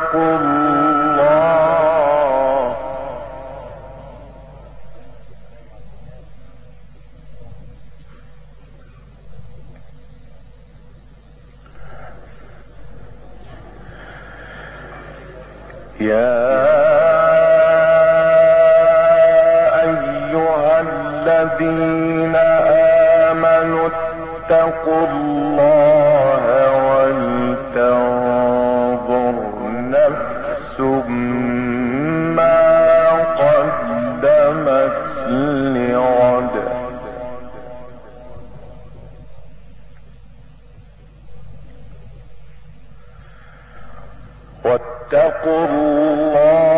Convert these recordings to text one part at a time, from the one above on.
لكم فاتقوا الله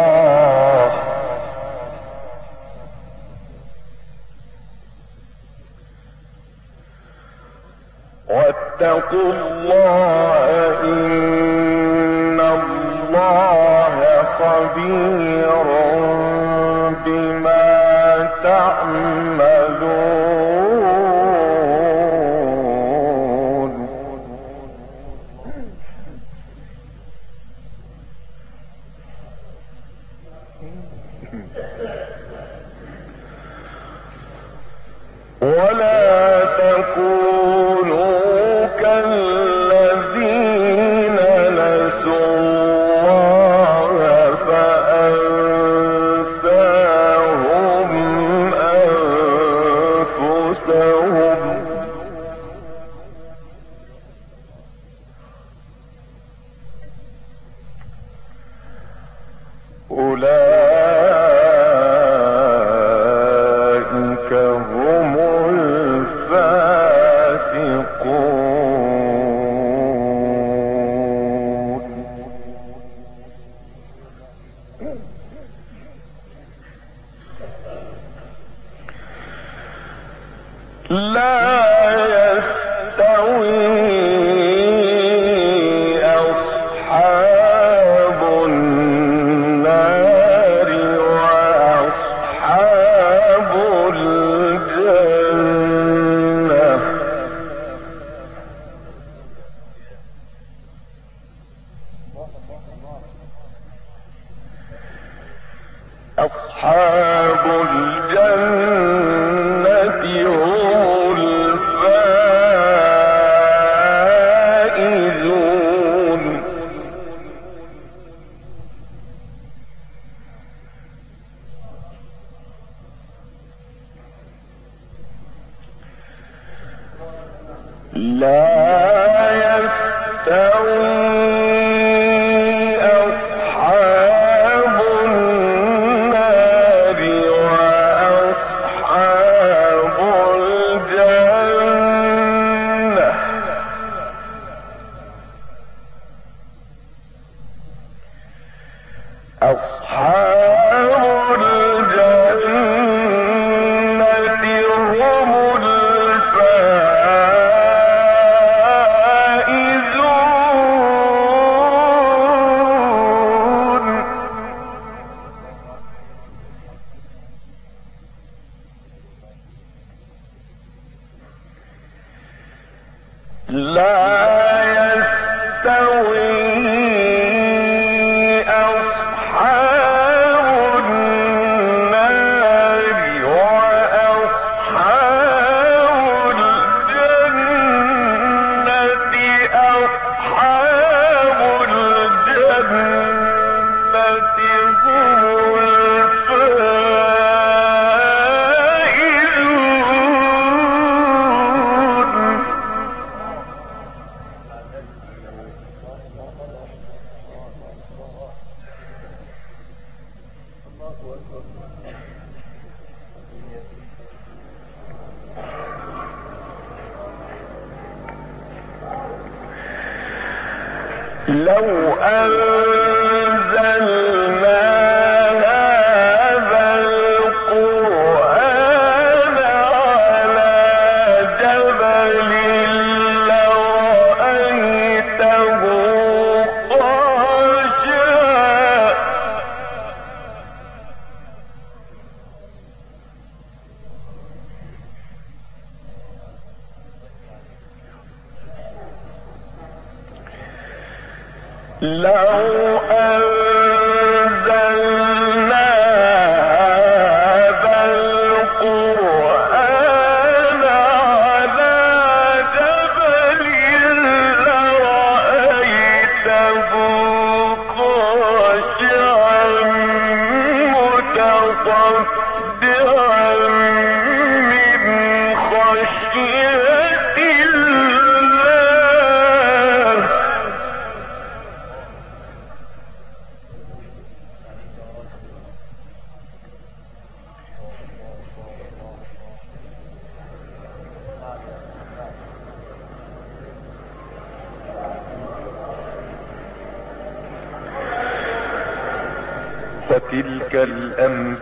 الأمثال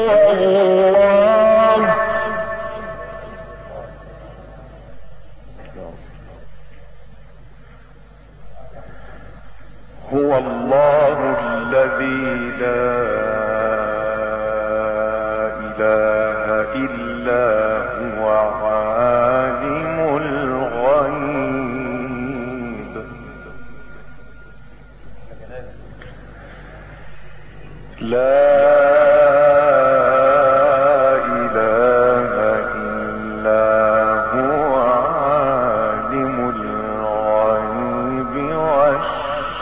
Oh, oh, oh, oh.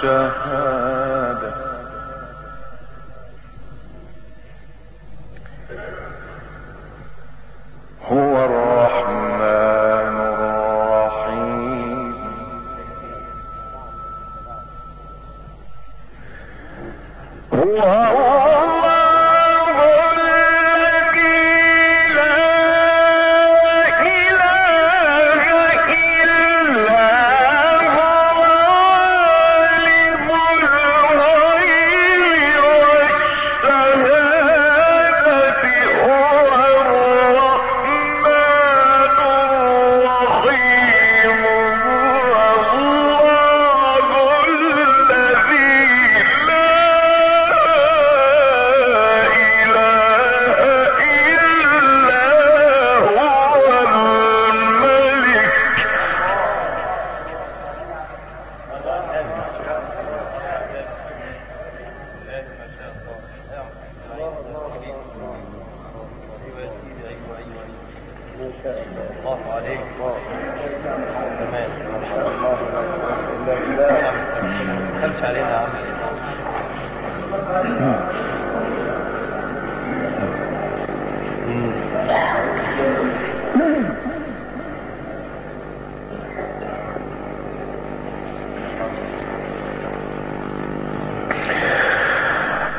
والشهادة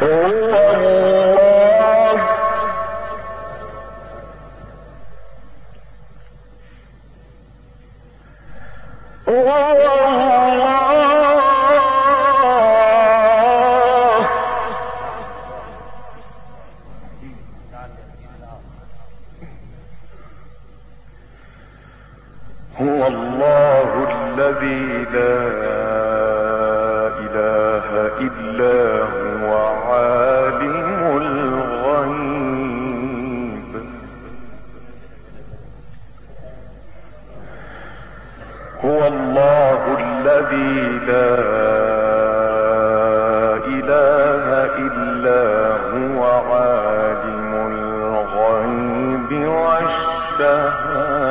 هو الله عالم الغيب والشهادة.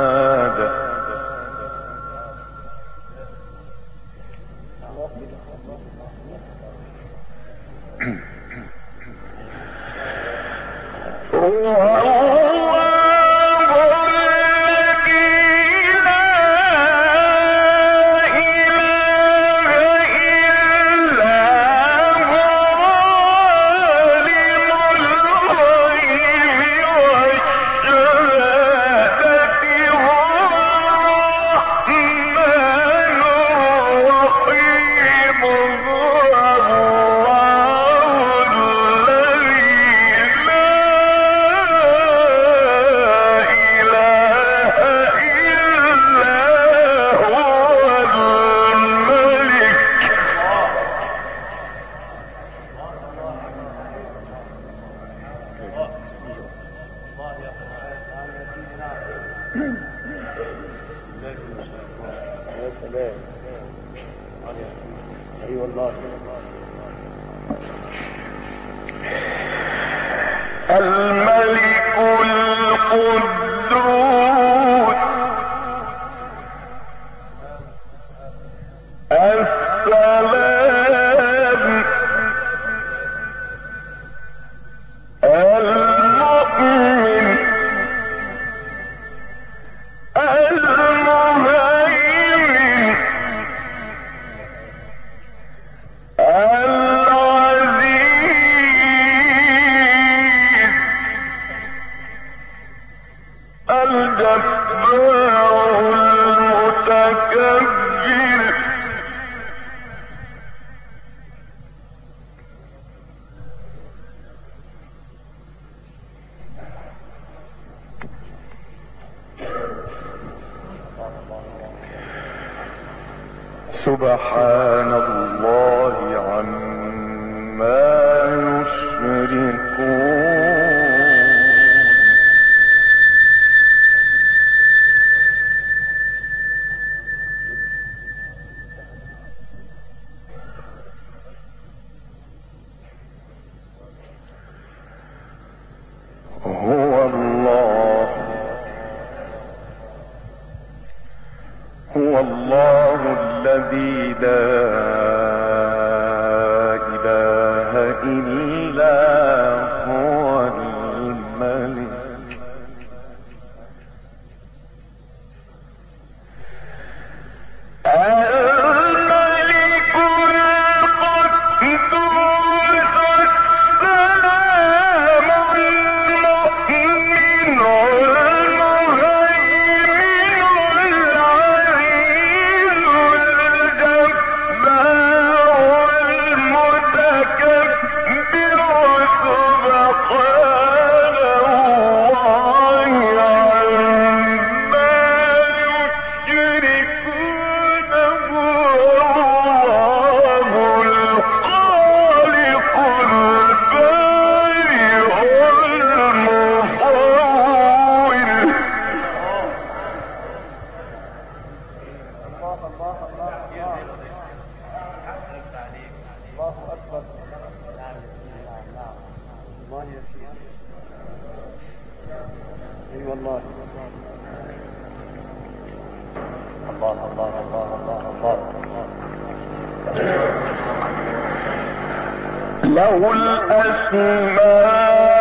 له الأسماء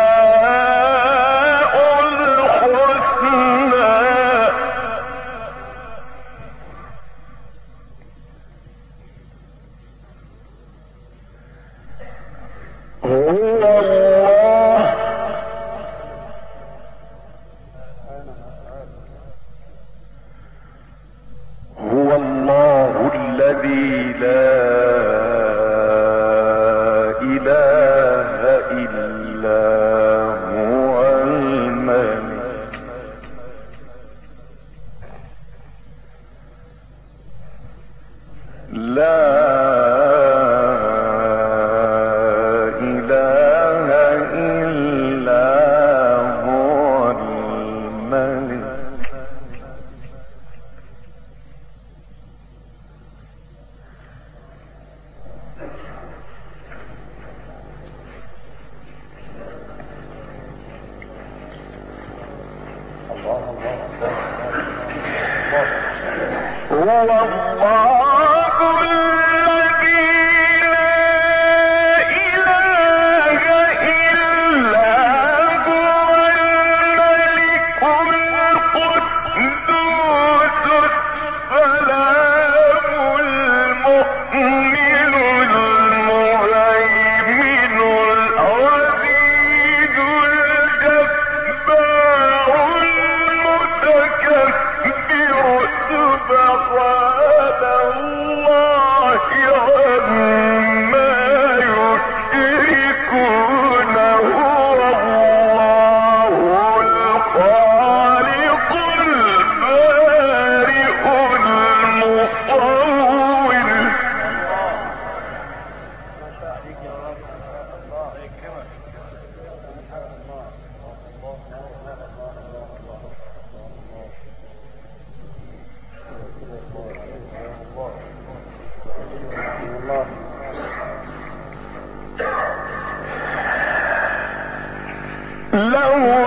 له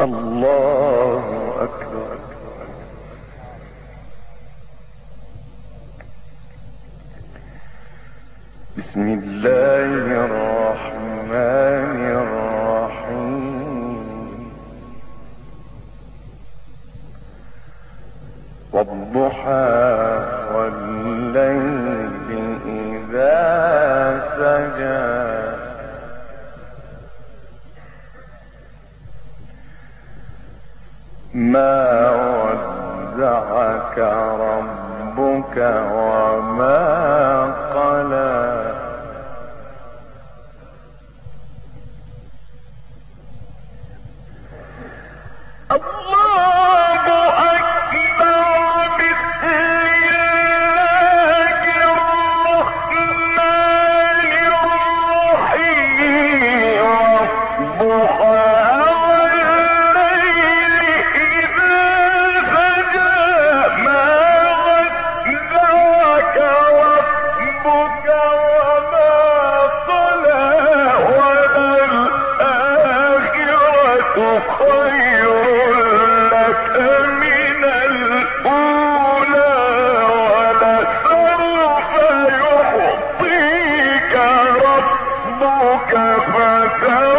الله أكبر. بسم الله ربك فترضى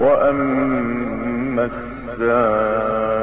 وأما السائل